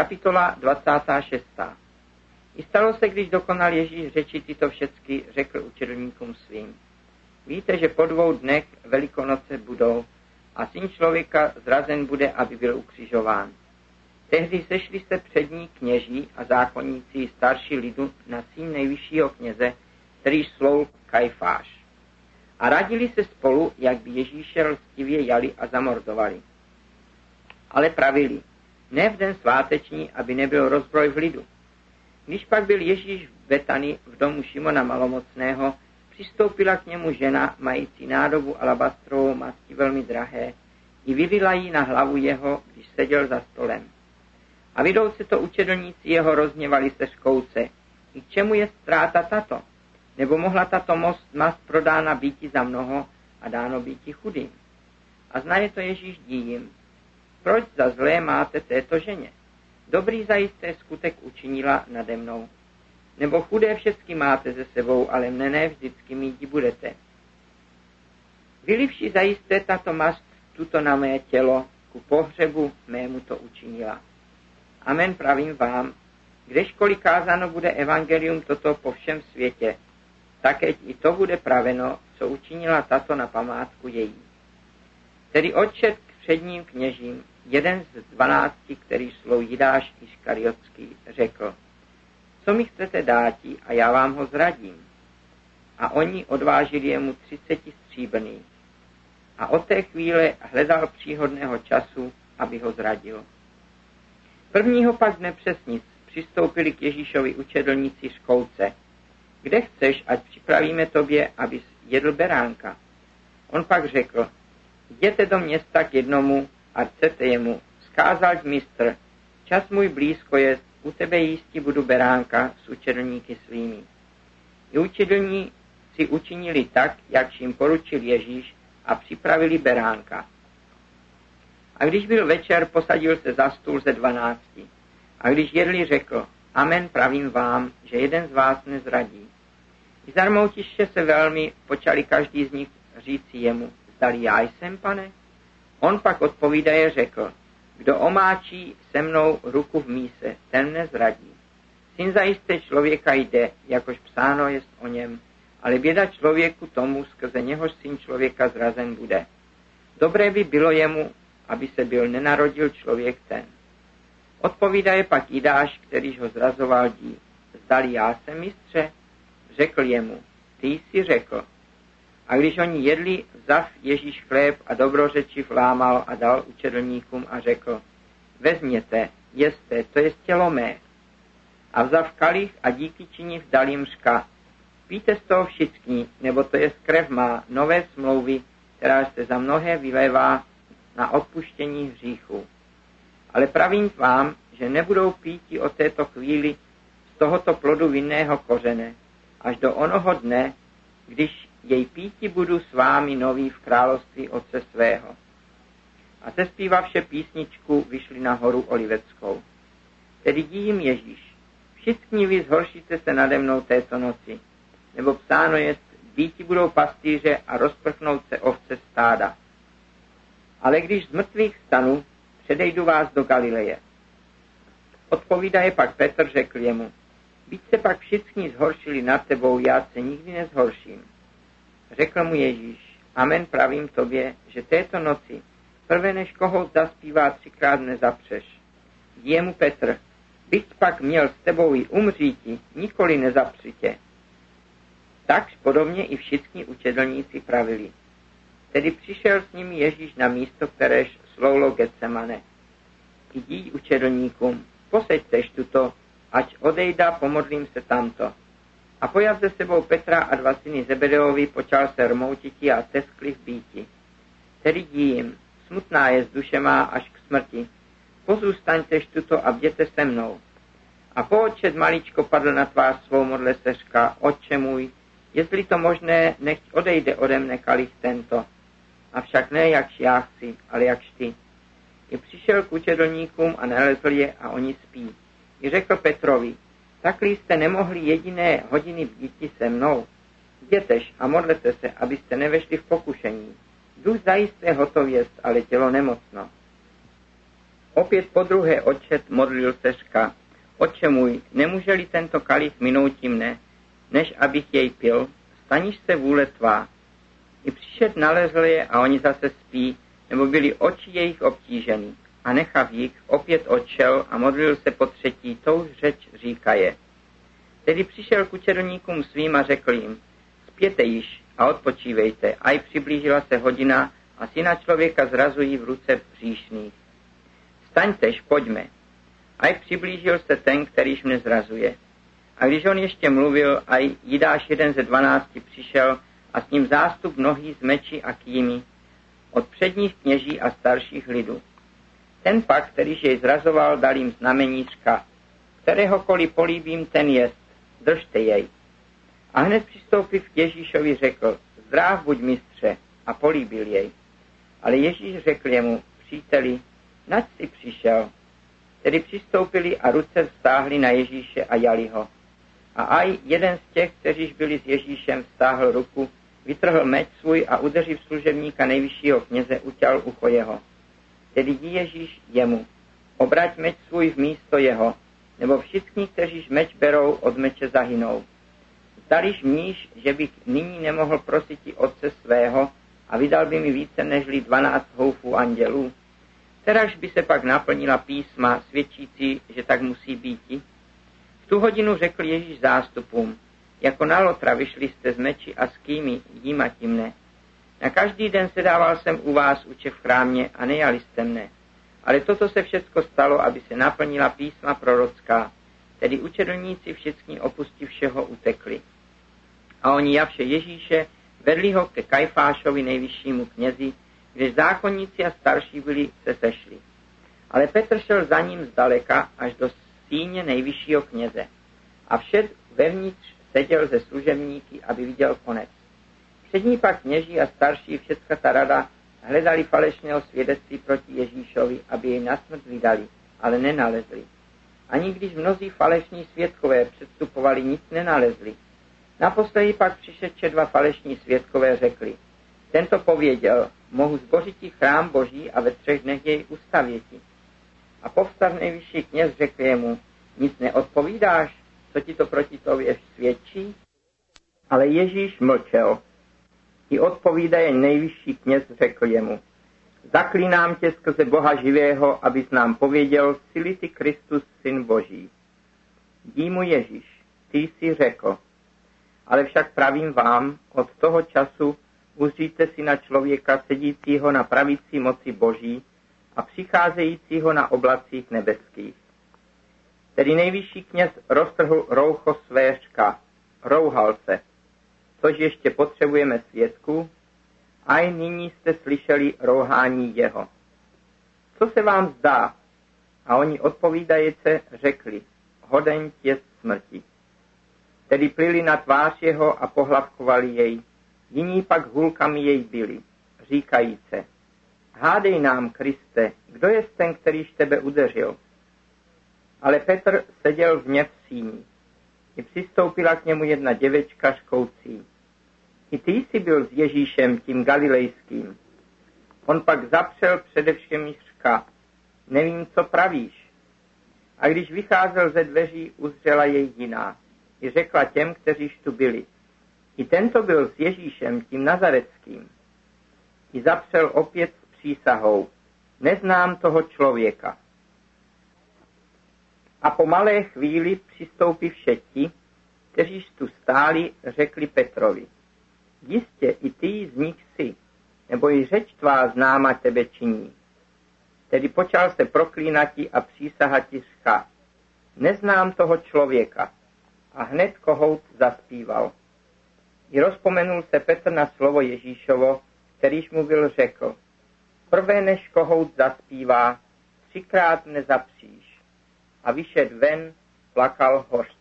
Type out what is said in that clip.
Kapitola 26. I stalo se, když dokonal Ježíš řeči tyto všecky, řekl učedlníkům svým. Víte, že po dvou dnech velikonoce budou a syn člověka zrazen bude, aby byl ukřižován. Tehdy sešli se přední kněží a zákonníci starší lidu na syn nejvyššího kněze, který slou Kajfáš. A radili se spolu, jak by Ježíše lstivě jali a zamordovali. Ale pravili, ne v den sváteční, aby nebyl rozbroj v lidu. Když pak byl Ježíš v Betany v domu Šimona Malomocného, přistoupila k němu žena, mající nádobu alabastrovou masti velmi drahé, i vylila jí na hlavu jeho, když seděl za stolem. A vidouce to učedlníci jeho rozněvali se škouce. I k čemu je ztráta tato? Nebo mohla tato most, mast prodána býti za mnoho a dáno býti chudým? A znaje to Ježíš dím. Proč za zlé máte této ženě? Dobrý zajisté skutek učinila nade mnou. Nebo chudé všecky máte ze sebou, ale mne ne vždycky míti budete. Vylivši zajisté tato mast tuto na mé tělo, ku pohřebu mému to učinila. Amen pravím vám, kdežkoliv kázáno bude evangelium toto po všem světě, takeť i to bude praveno, co učinila tato na památku její. Tedy odčet k předním kněžím, jeden z dvanácti, který slou Jidáš Iškariotský, řekl, co mi chcete dáti a já vám ho zradím. A oni odvážili jemu třiceti stříbrný. A od té chvíle hledal příhodného času, aby ho zradil. Prvního pak dne přesnic přistoupili k Ježíšovi učedlníci školce. Kde chceš, ať připravíme tobě, abys jedl beránka? On pak řekl, jděte do města k jednomu a chcete jemu. Skázal mistr, čas můj blízko je, u tebe jísti budu beránka s učedlníky svými. I učedlníci učinili tak, jak jim poručil Ježíš a připravili beránka. A když byl večer, posadil se za stůl ze dvanácti. A když jedli, řekl, Amen pravím vám, že jeden z vás nezradí. I zarmoutiště se velmi počali každý z nich říci jemu, zdali já jsem, pane? On pak odpovídaje řekl, kdo omáčí se mnou ruku v míse, ten nezradí. Syn zajisté člověka jde, jakož psáno jest o něm, ale běda člověku tomu, skrze něhož syn člověka zrazen bude. Dobré by bylo jemu, aby se byl nenarodil člověk ten. Odpovídaje pak Jidáš, kterýž ho zrazoval dí. Zdali já jsem mistře? Řekl jemu, ty jsi řekl. A když oni jedli, vzav Ježíš chléb a dobrořeči vlámal a dal učedlníkům a řekl, vezměte, jeste, to je tělo mé. A vzav kalich a díky činiv dal jim řka, píte z toho všichni, nebo to je krev má nové smlouvy, která se za mnohé vylévá na odpuštění hříchu. Ale pravím vám, že nebudou píti o této chvíli z tohoto plodu vinného kořene, až do onoho dne, když jej píti budu s vámi nový v království Otce svého. A se zpívavše písničku vyšli na horu Oliveckou. Tedy dí jim Ježíš, všichni vy zhoršíte se nade mnou této noci, nebo psáno je, býti budou pastýře a rozprchnout se ovce stáda. Ale když z mrtvých stanu, předejdu vás do Galileje. Odpovídaje pak Petr řekl jemu, byť se pak všichni zhoršili nad tebou, já se nikdy nezhorším. Řekl mu Ježíš, amen pravím tobě, že této noci, prvé než koho zaspívá třikrát nezapřeš. Jemu Petr, byť pak měl s tebou i umříti, nikoli nezapřitě. Takž podobně i všichni učedlníci pravili. Tedy přišel s nimi Ježíš na místo, kteréž sloulo Getsemane. Jdi učedlníkům, poseďtež tuto, ať odejda, pomodlím se tamto. A pojav ze sebou Petra a dva syny Zebedeovi počal se rmoutiti a teskli v býti. Tedy jim, smutná je z duše má až k smrti. Pozůstaňtež tuto a bděte se mnou. A po očet maličko padl na tvář svou modle seřka, oče můj, jestli to možné, nechť odejde ode mne kalich tento. Avšak ne jakž já chci, ale jakž ty. I přišel k učedlníkům a nalezl je a oni spí. I řekl Petrovi, Takli jste nemohli jediné hodiny bdíti se mnou. Jdětež a modlete se, abyste nevešli v pokušení. Duch zajisté hotov jest, ale tělo nemocno. Opět po druhé odčet modlil se řka, Oče můj, nemůže-li tento kalich minout mne, než abych jej pil, staniš se vůle tvá. I přišet nalezl je a oni zase spí, nebo byli oči jejich obtížený. A nechav jich, opět odšel a modlil se po třetí, touž řeč říkaje. Tedy přišel k učedlníkům svým a řekl jim, spěte již a odpočívejte, a i přiblížila se hodina a syna člověka zrazují v ruce hříšných. Staňtež, pojďme. A i přiblížil se ten, kterýž mne zrazuje. A když on ještě mluvil, a Jidáš jeden ze dvanácti přišel a s ním zástup mnohý z meči a kými, od předních kněží a starších lidů. Ten pak, kterýž jej zrazoval, dal jim znamení řka, kteréhokoliv políbím, ten jest, držte jej. A hned přistoupiv k Ježíšovi řekl, zdrav buď mistře, a políbil jej. Ale Ježíš řekl jemu, příteli, nač si přišel. Tedy přistoupili a ruce vztáhli na Ježíše a jali ho. A aj jeden z těch, kteříž byli s Ježíšem, vztáhl ruku, vytrhl meč svůj a udeřiv služebníka nejvyššího kněze, utěl ucho jeho. Tedy dí Ježíš jemu, obrať meč svůj v místo jeho, nebo všichni, kteříž meč berou, od meče zahynou. Zdališ mníš, že bych nyní nemohl prosit i otce svého a vydal by mi více nežli dvanáct houfů andělů? Teraž by se pak naplnila písma svědčící, že tak musí být. V tu hodinu řekl Ježíš zástupům, jako na lotra vyšli jste z meči a s kými jíma mne. Na každý den se dával jsem u vás uče v chrámě a nejali jste mne. Ale toto se všecko stalo, aby se naplnila písma prorocká, tedy učedlníci všichni opustí všeho utekli. A oni javše Ježíše vedli ho ke Kajfášovi nejvyššímu knězi, kde zákonníci a starší byli se sešli. Ale Petr šel za ním zdaleka až do síně nejvyššího kněze. A všet vevnitř seděl ze služebníky, aby viděl konec. Přední pak kněží a starší všecka ta rada hledali falešného svědectví proti Ježíšovi, aby jej na smrt vydali, ale nenalezli. Ani když mnozí falešní svědkové předstupovali, nic nenalezli. Naposledy pak přišetče dva falešní svědkové řekli, tento pověděl, mohu zbořit chrám boží a ve třech dnech jej ustavěti. A povstav nejvyšší kněz řekl jemu, nic neodpovídáš, co ti to proti tobě svědčí? Ale Ježíš mlčel. I odpovídaje nejvyšší kněz řekl jemu, zaklínám tě skrze Boha živého, abys nám pověděl, sily ty Kristus, syn Boží. Dí mu Ježíš, ty jsi řekl, ale však pravím vám, od toho času uzříte si na člověka sedícího na pravici moci Boží a přicházejícího na oblacích nebeských. Tedy nejvyšší kněz roztrhl roucho svéřka, rouhal se, což ještě potřebujeme svědku, a i nyní jste slyšeli rouhání jeho. Co se vám zdá? A oni odpovídajíce řekli, hoden je smrti. Tedy plili na tvář jeho a pohlavkovali jej, jiní pak hulkami jej byli, říkajíce, hádej nám, Kriste, kdo je ten, kterýž tebe udeřil? Ale Petr seděl v v síni. I přistoupila k němu jedna děvečka škoucí. I ty jsi byl s Ježíšem tím galilejským. On pak zapřel především řka. Nevím, co pravíš. A když vycházel ze dveří, uzřela jej jiná. I řekla těm, kteříž tu byli. I tento byl s Ježíšem tím nazareckým. I zapřel opět s přísahou. Neznám toho člověka. A po malé chvíli přistoupí všetti, kteří tu stáli, řekli Petrovi. Jistě i ty z nich si, nebo i řeč tvá známa tebe činí. Tedy počal se proklínati a přísahati řcha. Neznám toho člověka. A hned kohout zaspíval. I rozpomenul se Petr na slovo Ježíšovo, kterýž mu byl řekl. Prvé než kohout zaspívá, třikrát nezapříš. A vyšet ven, plakal hoř.